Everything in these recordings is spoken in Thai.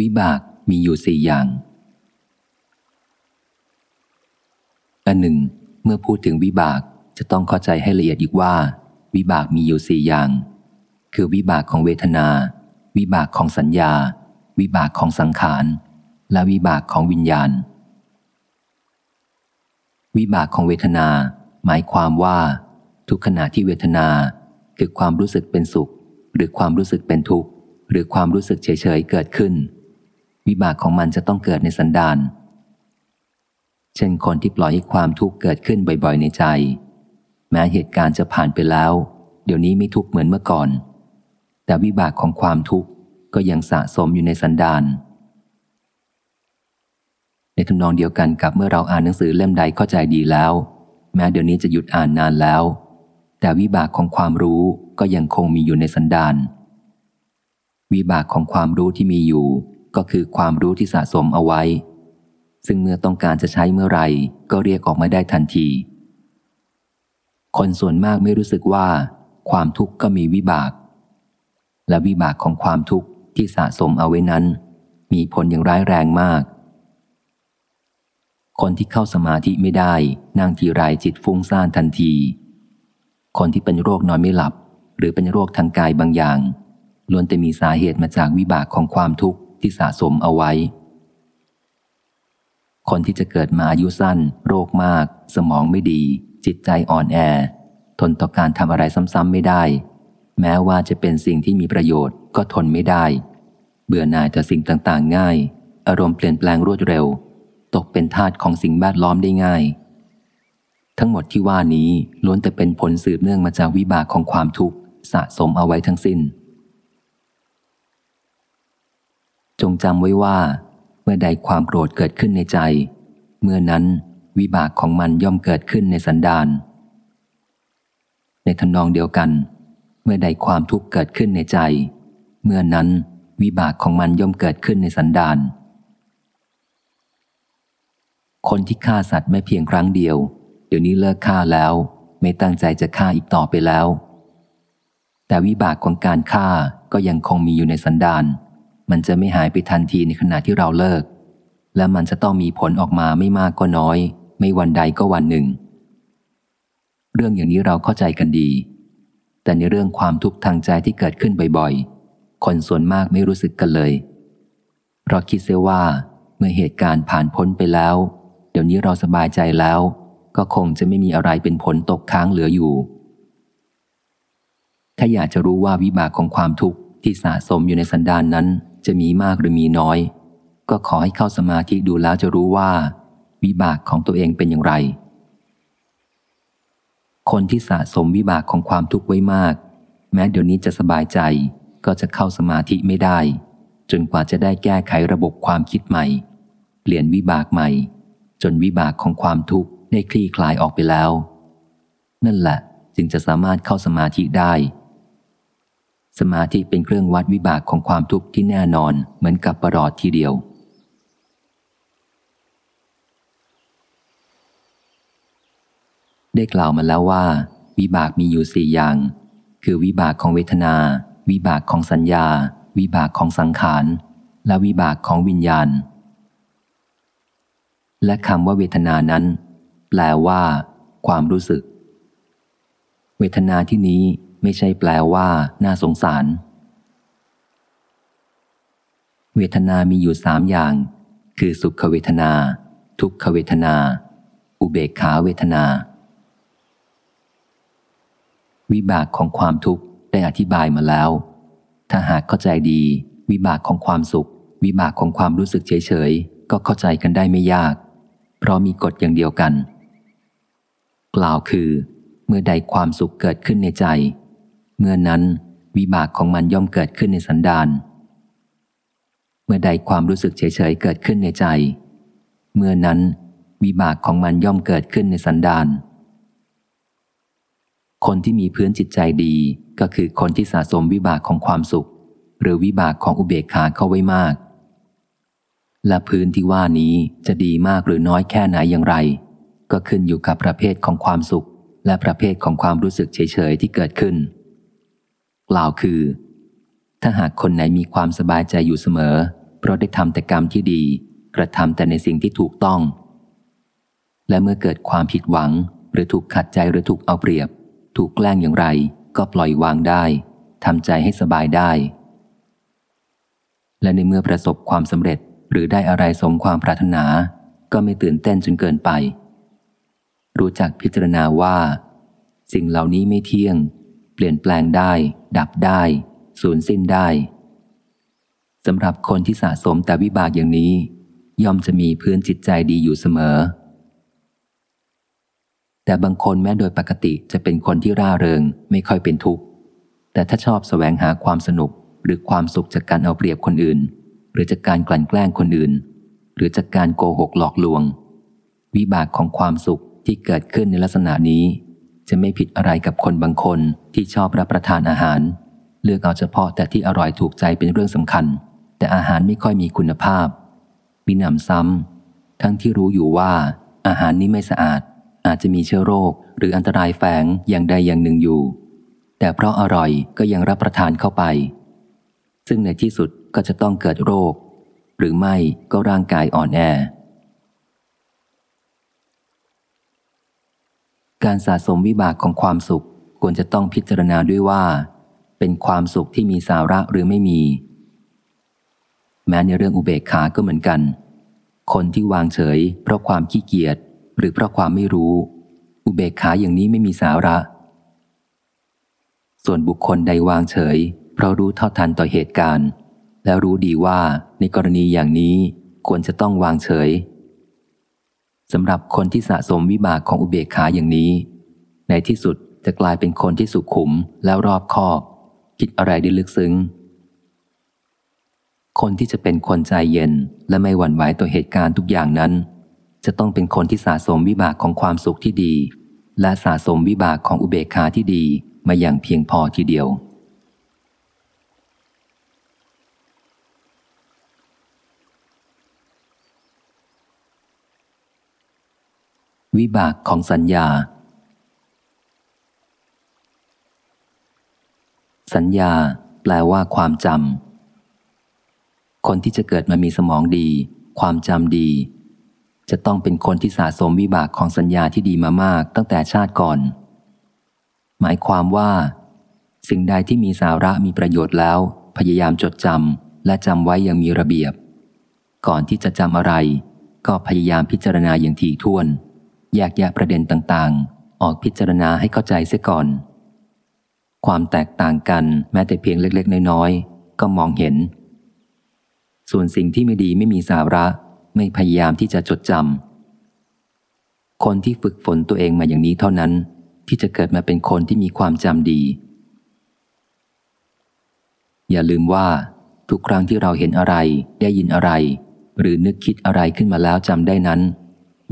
วิบากมีอยู่สี่อย่าง อันหนึ่ง เมื่อพูดถึงวิบากจะต้องเข้าใจให้ละเอียดอีกว่า วิบากมีอยู่สี่อย่าง คือวิบากของเวทนา วิบากของสัญญา วิบากของสังขาร และวิบากของวิญญาณ วิบากของเวทนา หมายความว่า ทุกขณะที่เวทนาคือความรู้สึกเป็นสุข หรือความรู้สึกเป็นทุกข์หรือความรู้สึกเฉยๆเกิดขึ้น วิบากของมันจะต้องเกิดในสันดานเช่นคนที่ปล่อยให้ความทุกข์เกิดขึ้นบ่อยๆ ในใจ แม้เหตุการณ์จะผ่านไปแล้ว เดี๋ยวนี้ไม่ทุกข์เหมือนเมื่อก่อน แต่วิบากของความทุกข์ก็ยังสะสมอยู่ในสันดานในทำนองเดียวกันกับเมื่อเราอ่านหนังสือเล่มใดเข้าใจดีแล้ว แม้เดี๋ยวนี้จะหยุดอ่านนานแล้ว แต่วิบากของความรู้ก็ยังคงมีอยู่ในสันดานวิบากของความรู้ที่มีอยู่ ก็คือความรู้ที่สะสมเอาไว้ ซึ่งเมื่อต้องการจะใช้เมื่อไรก็เรียกออกมาได้ทันที คนส่วนมากไม่รู้สึกว่า ความทุกข์ก็มีวิบาก และวิบากของความทุกข์ที่สะสมเอาไว้นั้น มีผลอย่างร้ายแรงมาก คนที่เข้าสมาธิไม่ได้นั่งทีไรจิตฟุ้งซ่านทันที คนที่เป็นโรคนอนไม่หลับ หรือเป็นโรคทางกายบางอย่างล้วนแต่มีสาเหตุมาจากวิบากของความทุกข์ ที่สะสมเอาไว้ คนที่จะเกิดมาอายุสั้น โรคมาก สมองไม่ดี จิตใจอ่อนแอ ทนต่อการทำอะไรซ้ำๆไม่ได้ แม้ว่าจะเป็นสิ่งที่มีประโยชน์ก็ทนไม่ได้ เบื่อหน่ายต่อสิ่งต่างๆ ง่าย อารมณ์เปลี่ยนแปลงรวดเร็ว ตกเป็นทาสของสิ่งแวดล้อมได้ง่าย ทั้งหมดที่ว่านี้ล้วนแต่เป็นผลสืบเนื่องมาจากวิบากของความทุกข์สะสมเอาไว้ทั้งสิน้น จงจำไว้ว่า เมื่อใดความโกรธเกิดขึ้นในใจ เมื่อนั้นวิบากของมันย่อมเกิดขึ้นในสันดาน ในทำนองเดียวกัน เมื่อใดความทุกข์เกิดขึ้นในใจ เมื่อนั้นวิบากของมันย่อมเกิดขึ้นในสันดาน คนที่ฆ่าสัตว์ไม่เพียงครั้งเดียว เดี๋ยวนี้เลิกฆ่าแล้ว ไม่ตั้งใจจะฆ่าอีกต่อไปแล้ว แต่วิบากของการฆ่าก็ยังคงมีอยู่ในสันดาน มันจะไม่หายไปทันทีในขณะที่เราเลิก และมันจะต้องมีผลออกมาไม่มากก็น้อย ไม่วันใดก็วันหนึ่ง เรื่องอย่างนี้เราเข้าใจกันดี แต่ในเรื่องความทุกข์ทางใจที่เกิดขึ้นบ่อยๆ คนส่วนมากไม่รู้สึกกันเลย เพราะคิดเสียว่าเมื่อเหตุการณ์ผ่านพ้นไปแล้ว เดี๋ยวนี้เราสบายใจแล้ว ก็คงจะไม่มีอะไรเป็นผลตกค้างเหลืออยู่ ถ้าอยากจะรู้ว่าวิบากของความทุกข์ที่สะสมอยู่ในสันดานนั้น จะมีมากหรือมีน้อย ก็ขอให้เข้าสมาธิดูแล้วจะรู้ว่า วิบากของตัวเองเป็นอย่างไร คนที่สะสมวิบากของความทุกข์ไว้มาก แม้เดี๋ยวนี้จะสบายใจก็จะเข้าสมาธิไม่ได้ จนกว่าจะได้แก้ไขระบบความคิดใหม่ เปลี่ยนวิบากใหม่ จนวิบากของความทุกข์ได้คลี่คลายออกไปแล้ว นั่นแหละจึงจะสามารถเข้าสมาธิได้ สมาธิเป็นเครื่องวัดวิบากของความทุกข์ที่แน่นอนเหมือนกับประหลอดทีเดียว ได้กล่าวมาแล้วว่า วิบากมีอยู่สี่อย่าง คือวิบากของเวทนา วิบากของสัญญา วิบากของสังขาร และวิบากของวิญญาณ และคำว่าเวทนานั้น แปลว่า ความรู้สึก เวทนาที่นี้ ไม่ใช่แปลว่า น่าสงสาร เวทนามีอยู่สามอย่าง คือสุขเวทนา ทุกขเวทนา อุเบกขาเวทนา วิบากของความทุกข์ได้อธิบายมาแล้ว ถ้าหากเข้าใจดี วิบากของความสุข วิบากของความรู้สึกเฉยๆ ก็เข้าใจกันได้ไม่ยาก เพราะมีกฎอย่างเดียวกัน กล่าวคือ เมื่อใดความสุขเกิดขึ้นในใจ เมื่อนั้นวิบากของมันย่อมเกิดขึ้นในสันดาน เมื่อใดความรู้สึกเฉยๆเกิดขึ้นในใจ เมื่อนั้นวิบากของมันย่อมเกิดขึ้นในสันดาน คนที่มีพื้นจิตใจดีก็คือคนที่สะสมวิบากของความสุข หรือวิบากของอุเบกขาเข้าไว้มาก และพื้นที่ว่านี้จะดีมากหรือน้อยแค่ไหนอย่างไร ก็ขึ้นอยู่กับประเภทของความสุข และประเภทของความรู้สึกเฉยๆที่เกิดขึ้น กล่าวคือ ถ้าหากคนไหนมีความสบายใจอยู่เสมอ เพราะได้ทำแต่กรรมที่ดี กระทำแต่ในสิ่งที่ถูกต้อง และเมื่อเกิดความผิดหวัง หรือถูกขัดใจหรือถูกเอาเปรียบ ถูกแกล้งอย่างไร ก็ปล่อยวางได้ทำใจให้สบายได้ และในเมื่อประสบความสำเร็จหรือได้อะไรสมความปรารถนา ก็ไม่ตื่นเต้นจนเกินไป รู้จักพิจารณาว่า สิ่งเหล่านี้ไม่เที่ยง ลี่ยนแปลงได้ ดับได้ สูญสิ้นได้สำหรับคนที่สะสมแต่วิบากอย่างนี้ ย่อมจะมีพื้นจิตใจดีอยู่เสมอ แต่บางคนแม้โดยปกติจะเป็นคนที่ร่าเริง ไม่ค่อยเป็นทุกข์ แต่ถ้าชอบสแสวงหาความสนุกหรือความสุขจากการเอาเปรียบคนอื่น หรือจากการกลั่นแกล้งคนอื่น หรือจากการโกหกหลอกลวง วิบากของความสุขที่เกิดขึ้นในลักษณะนี้ จะไม่ผิดอะไรกับคนบางคนที่ชอบรับประทานอาหาร เลือกเอาเฉพาะแต่ที่อร่อยถูกใจเป็นเรื่องสำคัญ แต่อาหารไม่ค่อยมีคุณภาพมีหนำซ้ำทั้งที่รู้อยู่ว่าอาหารนี้ไม่สะอาด อาจจะมีเชื้อโรค หรืออันตรายแฝงอย่างใดอย่างหนึ่งอยู่ แต่เพราะอร่อยก็ยังรับประทานเข้าไป ซึ่งในที่สุดก็จะต้องเกิดโรค หรือไม่ก็ร่างกายอ่อนแอ การสะสมวิบากของความสุขควรจะต้องพิจารณาด้วยว่า เป็นความสุขที่มีสาระหรือไม่มี แม้ในเรื่องอุเบกขาก็เหมือนกัน คนที่วางเฉย เพราะความขี้เกียจหรือเพราะความไม่รู้ อุเบกขาอย่างนี้ไม่มีสาระ ส่วนบุคคลใดวางเฉย เพราะรู้เท่าทันต่อเหตุการณ์ แล้วรู้ดีว่าในกรณีอย่างนี้ควรจะต้องวางเฉย สำหรับคนที่สะสมวิบากของอุเบกขาอย่างนี้ ในที่สุดจะกลายเป็นคนที่สุขุมแล้วรอบคอบ คิดอะไรได้ลึกซึ้ง คนที่จะเป็นคนใจเย็นและไม่หวั่นไหวต่อเหตุการณ์ทุกอย่างนั้น จะต้องเป็นคนที่สะสมวิบากของความสุขที่ดี และสะสมวิบากของอุเบกขาที่ดีมาอย่างเพียงพอทีเดียว วิบากของสัญญา สัญญาแปลว่าความจำ คนที่จะเกิดมามีสมองดี ความจำดี จะต้องเป็นคนที่สะสมวิบากของสัญญาที่ดีมามากตั้งแต่ชาติก่อน หมายความว่า สิ่งใดที่มีสาระมีประโยชน์แล้ว พยายามจดจำและจำไว้อย่างมีระเบียบ ก่อนที่จะจำอะไร ก็พยายามพิจารณาอย่างถี่ถ้วน แยกแยะประเด็นต่างๆ ออกพิจารณาให้เข้าใจเสียก่อน ความแตกต่างกันแม้แต่เพียงเล็กๆ น้อยๆ ก็มองเห็น ส่วนสิ่งที่ไม่ดีไม่มีสาระไม่พยายามที่จะจดจำคนที่ฝึกฝนตัวเองมาอย่างนี้เท่านั้น ที่จะเกิดมาเป็นคนที่มีความจำดี อย่าลืมว่า ทุกครั้งที่เราเห็นอะไร ได้ยินอะไร หรือนึกคิดอะไรขึ้นมาแล้วจำได้นั้น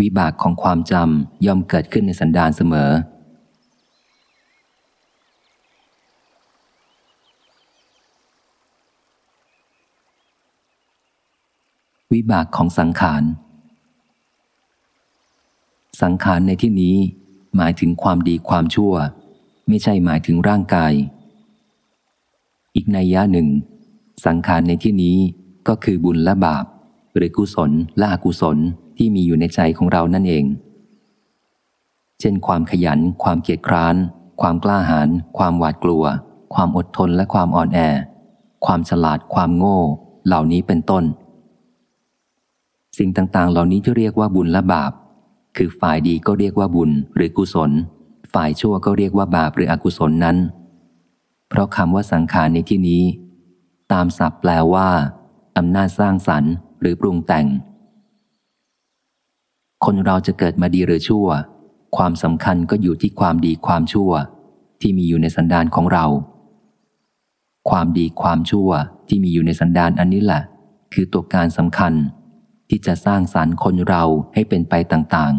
วิบากของความจำย่อมเกิดขึ้นในสันดานเสมอ วิบากของสังขาร สังขารในที่นี้หมายถึงความดีความชั่ว ไม่ใช่หมายถึงร่างกาย อีกในยะหนึ่ง สังขารในที่นี้ก็คือบุญและบาป หรือกุศลและอกุศล ที่มีอยู่ในใจของเรานั่นเอง เช่น ความขยัน ความเกียจคร้าน ความกล้าหาญความหวาดกลัว ความอดทนและความอ่อนแอ ความฉลาดความโง่ เหล่านี้เป็นต้น สิ่งต่างๆ เหล่านี้ที่เรียกว่าบุญและบาป คือฝ่ายดีก็เรียกว่าบุญหรือกุศล ฝ่ายชั่วก็เรียกว่าบาปหรืออกุศลนั้น เพราะคำว่าสังขารในที่นี้ ตามศัพท์แปลว่าอำนาจสร้างสรรค์ หรือปรุงแต่ง คนเราจะเกิดมาดีหรือชั่ว ความสำคัญก็อยู่ที่ความดีความชั่ว ที่มีอยู่ในสันดานของเรา ความดีความชั่วที่มีอยู่ในสันดานอันนี้แหละ คือตัวการสำคัญ ที่จะสร้างสารรค์คนเราให้เป็นไปต่าง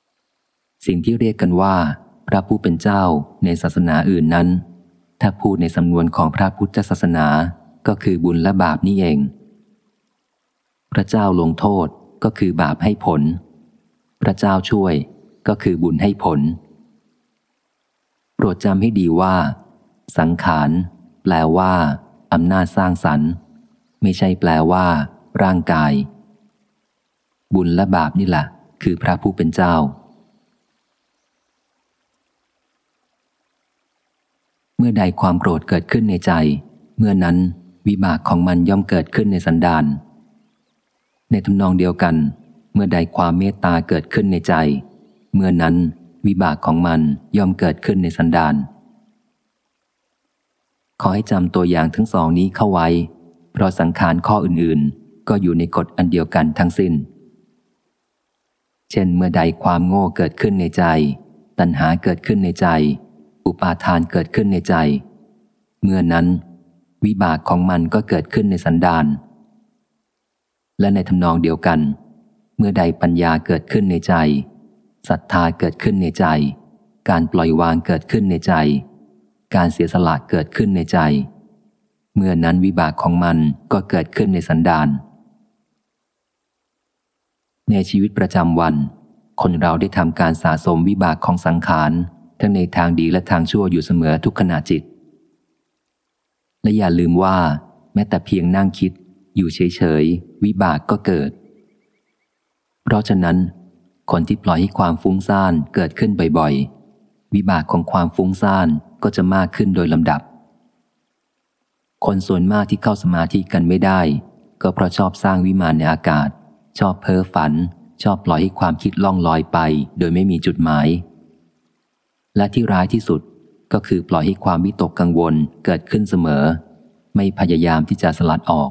ๆ สิ่งที่เรียกกันว่า พระผู้เป็นเจ้าในศาสนาอื่นนั้น ถ้าพูดในสำนวนของพระพุทธศาสนาก็คือบุญและบาปนี่เอง พระเจ้าลงโทษ ก็คือบาปให้ผล พระเจ้าช่วยก็คือบุญให้ผล โปรดจำให้ดีว่า สังขารแปลว่าอำนาจสร้างสรรค์ ไม่ใช่แปลว่า ร่างกาย บุญและบาปนี่แหละคือพระผู้เป็นเจ้า เมื่อใดความโกรธเกิดขึ้นในใจ เมื่อนั้นวิบากของมันย่อมเกิดขึ้นในสันดาน ในทำนองเดียวกัน เมื่อใดความเมตตาเกิดขึ้นในใจ เมื่อนั้นวิบากของมันย่อมเกิดขึ้นในสันดานขอให้จำตัวอย่างทั้งสองนี้เข้าไว้ เพราะสังขารข้ออื่นๆ ก็อยู่ในกฎอันเดียวกันทั้งสิ้น เช่นเมื่อใดความโง่เกิดขึ้นในใจ ตัณหาเกิดขึ้นในใจ อุปาทานเกิดขึ้นในใจ เมื่อนั้น วิบากของมันก็เกิดขึ้นในสันดาน และในทำนองเดียวกัน เมื่อใดปัญญาเกิดขึ้นในใจศรัทธาเกิดขึ้นในใจ การปล่อยวางเกิดขึ้นในใจ การเสียสละเกิดขึ้นในใจ เมื่อนั้นวิบากของมันก็เกิดขึ้นในสันดานในชีวิตประจำวัน คนเราได้ทำการสะสมวิบากของสังขารทั้งในทางดีและทางชั่วอยู่เสมอทุกขณะจิต และอย่าลืมว่า แม้แต่เพียงนั่งคิด อยู่เฉยๆ วิบากก็เกิด เพราะฉะนั้น คนที่ปล่อยให้ความฟุ้งซ่านเกิดขึ้นบ่อยๆ วิบากของความฟุ้งซ่านก็จะมากขึ้นโดยลำดับ คนส่วนมากที่เข้าสมาธิกันไม่ได้ ก็เพราะชอบสร้างวิมานในอากาศ ชอบเพ้อฝัน ชอบปล่อยให้ความคิดล่องลอยไป โดยไม่มีจุดหมาย และที่ร้ายที่สุดก็คือปล่อยให้ความวิตกกังวลเกิดขึ้นเสมอ ไม่พยายามที่จะสลัดออก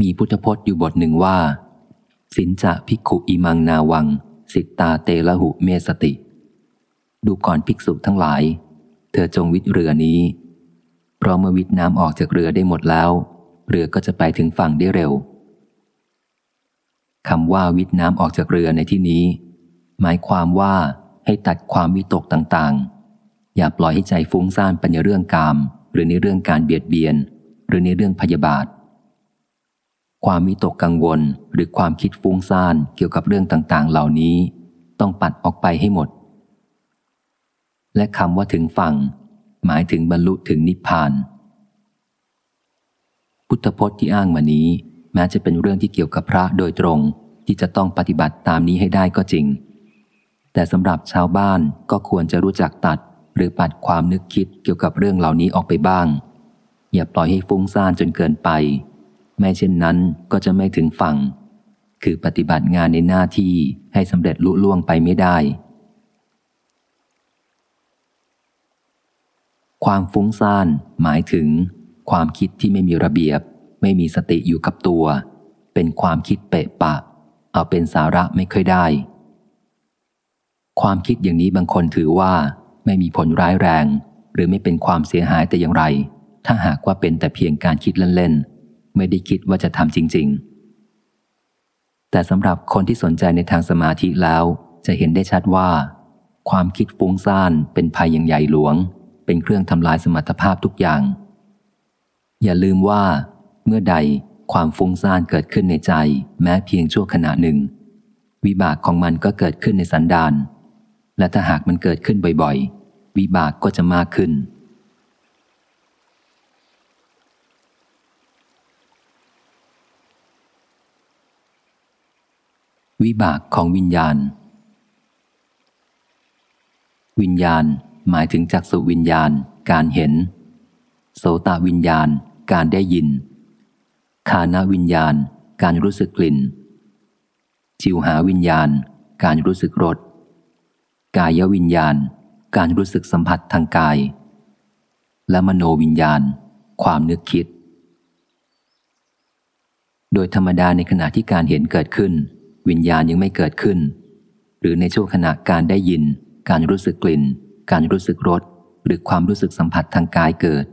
มีพุทธพจน์อยู่บทหนึ่งว่า สินจะภิกขุอิมังนาวัง สิตาเตละหุเมสติ ดูก่อนภิกษุทั้งหลาย เธอจงวิทเรือนี้ เพราะเมื่อวิทน้ำออกจากเรือได้หมดแล้ว เรือก็จะไปถึงฝั่งได้เร็วคำว่าวิทน้ำออกจากเรือในที่นี้ หมายความว่าให้ตัดความวิตกต่างๆ อย่าปล่อยให้ใจฟุ้งซ่านไปในเรื่องกาม หรือในเรื่องการเบียดเบียน หรือในเรื่องพยาบาท ความวิตกกังวลหรือความคิดฟุ้งซ่านเกี่ยวกับเรื่องต่างๆ เหล่านี้ ต้องปัดออกไปให้หมด และคำว่าถึงฝั่ง หมายถึงบรรลุถึงนิพพาน พุทธพจน์ที่อ้างมานี้ แม้จะเป็นเรื่องที่เกี่ยวกับพระโดยตรงที่จะต้องปฏิบัติตามนี้ให้ได้ก็จริง แต่สำหรับชาวบ้านก็ควรจะรู้จักตัดหรือปัดความนึกคิดเกี่ยวกับเรื่องเหล่านี้ออกไปบ้าง อย่าปล่อยให้ฟุ้งซ่านจนเกินไป ไม่เช่นนั้นก็จะไม่ถึงฝั่ง คือปฏิบัติงานในหน้าที่ให้สำเร็จลุล่วงไปไม่ได้ ความฟุ้งซ่านหมายถึง ความคิดที่ไม่มีระเบียบ ไม่มีสติอยู่กับตัว เป็นความคิดเปะปะ เอาเป็นสาระไม่ค่อยได้ ความคิดอย่างนี้บางคนถือว่า ไม่มีผลร้ายแรง หรือไม่เป็นความเสียหายแต่อย่างไร ถ้าหากว่าเป็นแต่เพียงการคิดเล่นๆ ไม่ได้คิดว่าจะทำจริง ๆ แต่สำหรับคนที่สนใจในทางสมาธิแล้ว จะเห็นได้ชัดว่า ความคิดฟุ้งซ่านเป็นภัยอย่างใหญ่หลวง เป็นเครื่องทำลายสมรรถภาพทุกอย่าง อย่าลืมว่า เมื่อใดความฟุ้งซ่านเกิดขึ้นในใจ แม้เพียงชั่วขณะหนึ่ง วิบากของมันก็เกิดขึ้นในสันดานและถ้าหากมันเกิดขึ้นบ่อยๆ วิบากก็จะมากขึ้น วิบากของวิญญาณ วิญญาณหมายถึงจักสุวิญญาณ การเห็น โสตวิญญาณ การได้ยิน คานวิญญาณ การรู้สึกกลิ่น จิวหาวิญญาณ การรู้สึกรส กายวิญญาณ การรู้สึกสัมผัสทางกาย และมโนวิญญาณ ความนึกคิด โดยธรรมดาในขณะที่การเห็นเกิดขึ้น วิญญาณยังไม่เกิดขึ้น หรือในช่วงขณะการได้ยิน การรู้สึกกลิ่น การรู้สึกรสหรือความรู้สึกสัมผัสทางกายเกิด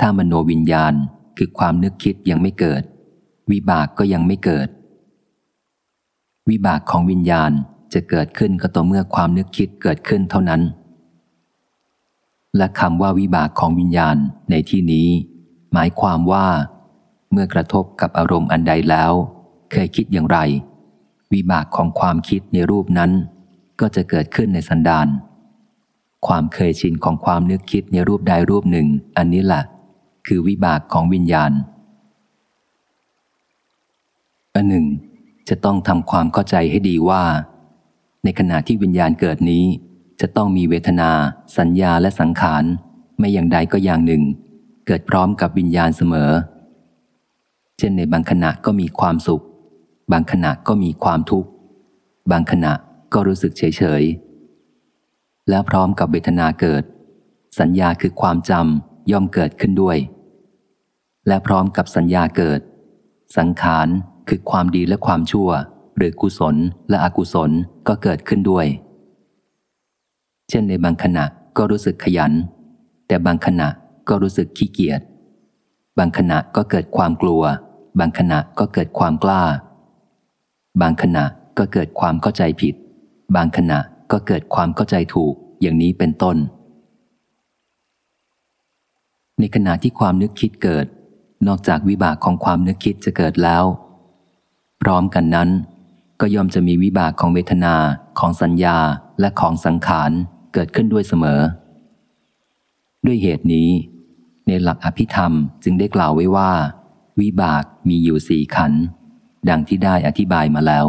ถ้ามโนวิญญาณคือความนึกคิดยังไม่เกิด วิบากก็ยังไม่เกิด วิบากของวิญญาณจะเกิดขึ้นก็ต่อเมื่อความนึกคิดเกิดขึ้นเท่านั้น และคำว่าวิบากของวิญญาณในที่นี้ หมายความว่า เมื่อกระทบกับอารมณ์อันใดแล้ว เคยคิดอย่างไร วิบากของความคิดในรูปนั้น ก็จะเกิดขึ้นในสันดาน ความเคยชินของความนึกคิดในรูปใดรูปหนึ่ง อันนี้แหละคือวิบากของวิญญาณ อันหนึ่ง จะต้องทำความเข้าใจให้ดีว่า ในขณะที่วิญญาณเกิดนี้ จะต้องมีเวทนา สัญญาและสังขาร ไม่อย่างใดก็อย่างหนึ่ง เกิดพร้อมกับวิญญาณเสมอ เช่นในบางขณะก็มีความสุข บางขณะก็มีความทุกข์ บางขณะก็รู้สึกเฉยเฉยแล้วพร้อมกับเวทนาเกิด สัญญาคือความจำย่อมเกิดขึ้นด้วย และพร้อมกับสัญญาเกิด สังขารคือความดีและความชั่ว หรือกุศลและอกุศลก็เกิดขึ้นด้วย เช่นในบางขณะก็รู้สึกขยัน แต่บางขณะก็รู้สึกขี้เกียจบางขณะก็เกิดความกลัว บางขณะก็เกิดความกล้า บางขณะก็เกิดความเข้าใจผิด บางขณะก็เกิดความเข้าใจถูกอย่างนี้เป็นต้น ในขณะที่ความนึกคิดเกิด นอกจากวิบากของความนึกคิดจะเกิดแล้ว พร้อมกันนั้น ก็ย่อมจะมีวิบากของเวทนาของสัญญาและของสังขารเกิดขึ้นด้วยเสมอ ด้วยเหตุนี้ ในหลักอภิธรรมจึงได้กล่าวไว้ว่า วิบากมีอยู่สี่ขันธ์ ดังที่ได้อธิบายมาแล้ว